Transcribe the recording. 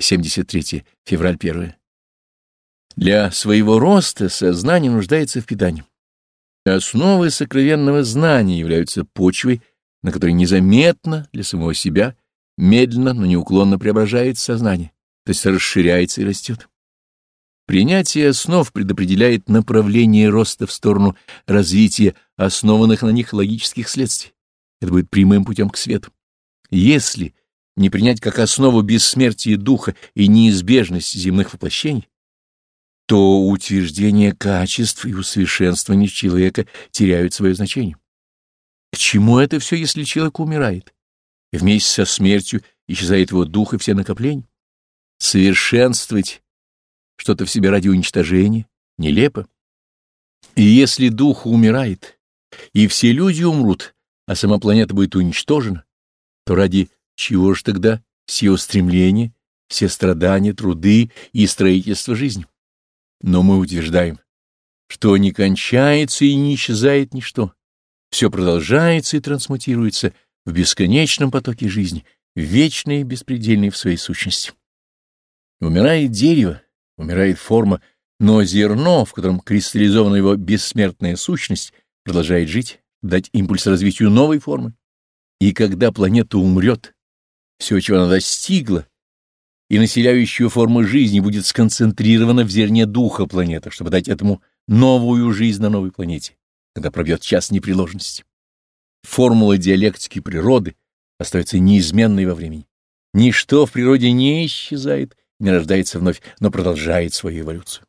73 февраль 1. Для своего роста сознание нуждается в питании. Основы сокровенного знания являются почвой, на которой незаметно для самого себя, медленно, но неуклонно преображается сознание, то есть расширяется и растет. Принятие основ предопределяет направление роста в сторону развития основанных на них логических следствий. Это будет прямым путем к свету. Если не принять как основу бессмертие духа и неизбежность земных воплощений, то утверждение качеств и усовершенствование человека теряют свое значение. К чему это все, если человек умирает? И вместе со смертью исчезает его дух и все накопления? Совершенствовать что-то в себе ради уничтожения нелепо. И если дух умирает, и все люди умрут, а сама планета будет уничтожена, то ради чего же тогда все устремления, все страдания, труды и строительство жизни? Но мы утверждаем, что не кончается и не исчезает ничто. Все продолжается и трансмутируется в бесконечном потоке жизни, вечной и беспредельной в своей сущности. Умирает дерево, умирает форма, но зерно, в котором кристаллизована его бессмертная сущность, продолжает жить, дать импульс развитию новой формы. И когда планета умрет, все, чего она достигла, и населяющую форму жизни будет сконцентрирована в зерне духа планеты, чтобы дать этому новую жизнь на новой планете, когда пробьет час непреложности. Формула диалектики природы остается неизменной во времени. Ничто в природе не исчезает, не рождается вновь, но продолжает свою эволюцию.